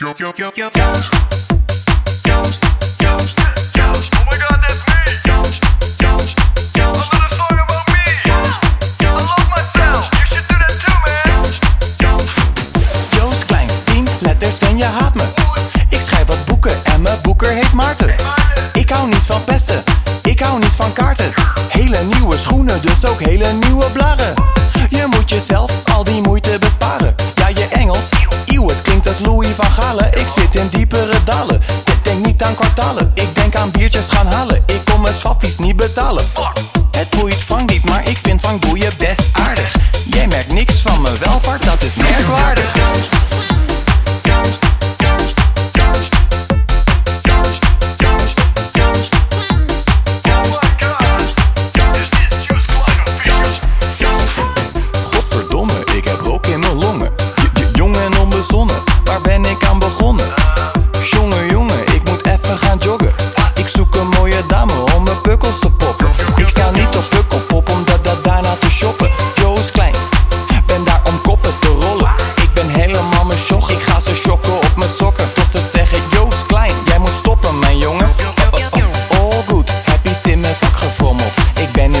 Yo, yo, yo, Joost. Joost, Joost, Joost. Oh my god, that's me! Joost, Joost, Joost. Another song about me! I love myself! You should do that too, man! Joost, Joost. Joost Klein, 10 letters en je haat me. Ik schrijf wat boeken en mijn boeker heet Maarten. Ik hou niet van pesten, ik hou niet van kaarten. Hele nieuwe schoenen, dus ook hele nieuwe blaren. Eeuw, het klinkt als Louis van Galen. Ik zit in diepere dalen. Ik denk niet aan kwartalen, ik denk aan biertjes gaan halen. Ik kom mijn swappies niet betalen. Het boeit Frank niet, maar ik vind Frank boeien best aardig. Jij merkt niks van mijn welvaart, dat is merkwaardig. Ik ga ze shocken op mijn sokken. Tot ze zeggen, Joost Klein, jij moet stoppen mijn jongen. Oh, oh, all good, heb iets in mijn zak gefrommeld. Ik ben